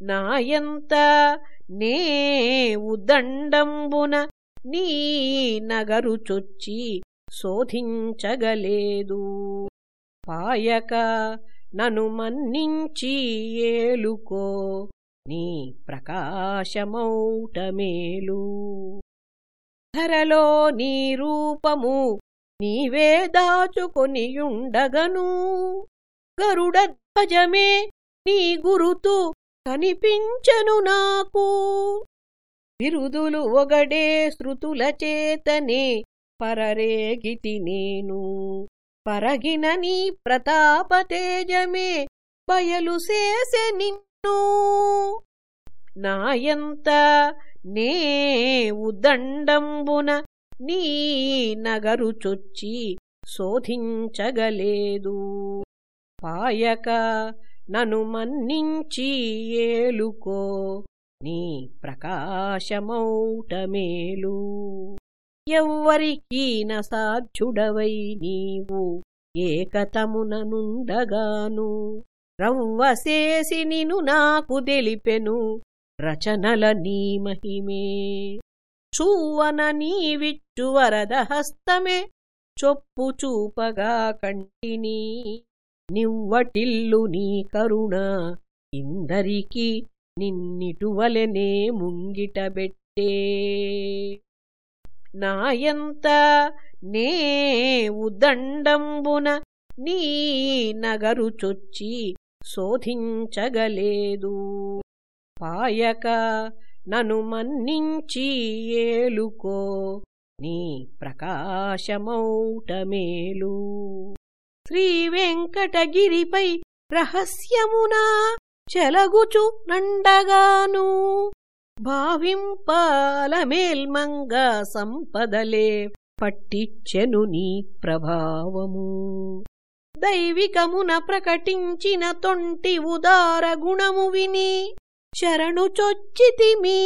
నాయంత నే ఉదండంబున నీ నగరు చొచ్చి శోధించగలేదు. పాయక నను మన్నించి ఏలుకో నీ ప్రకాశమౌటమేలు ధరలో నీ రూపము నీవే దాచుకొనియుండగను గరుడధ్వజమే నీ గురుతు కనిపించను నాకు. బిరుదులు ఒగడే శృతుల చేతనే పరరేగితి నేను. పరగిన నీ ప్రతాపతేజమే బయలు చేసె నిన్ను. నాయంత నే ఉదండంబున నీ నగరు చొచ్చి శోధించగలేదు. పాయక నను మన్నించి ఏలుకో నీ ప్రకాశమౌటమేలు. ఎవ్వరికీన సాధ్యుడవై నీవు ఏకతముననుండగాను రవ్వసేసి నిను నాకు దెలిపెను రచనల నీ మహిమే. చూవన నీవిచ్చు వరద హస్తమే చొప్పు చూపగా కంటిని. నివ్వటిల్లు నీ కరుణ. ఇందరికీ నిన్నిటువలెనే ముంగిటబెట్టే నాయంత నే ఉదండంబున నీ నగరుచొచ్చి శోధించగలేదు. పాయక నను మన్నించి ఏలుకో నీ ప్రకాశమౌటమేలు శ్రీవెంకటగిరిపై రహస్యమునా చెలగుచు నండగాను. భావింపాలమేల్మంగ సంపదలే పట్టిచ్చెను నీ ప్రభావము. దైవికమున ప్రకటించిన తొంటి ఉదార గుణము విని శరణుచొచ్చితిమీ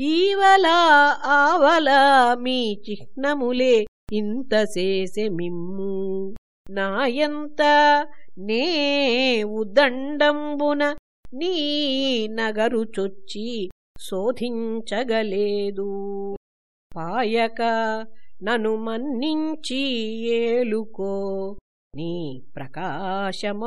ఈవలా ఆవలా మీ చిహ్నములే ఇంత చేసెమిమ్ము నాయంత నే ఉదండంబున నీ నగరు చొచ్చి శోధించగలేదు. పాయక నను మన్నించి ఏలుకో నీ ప్రకాశమౌటమేలు.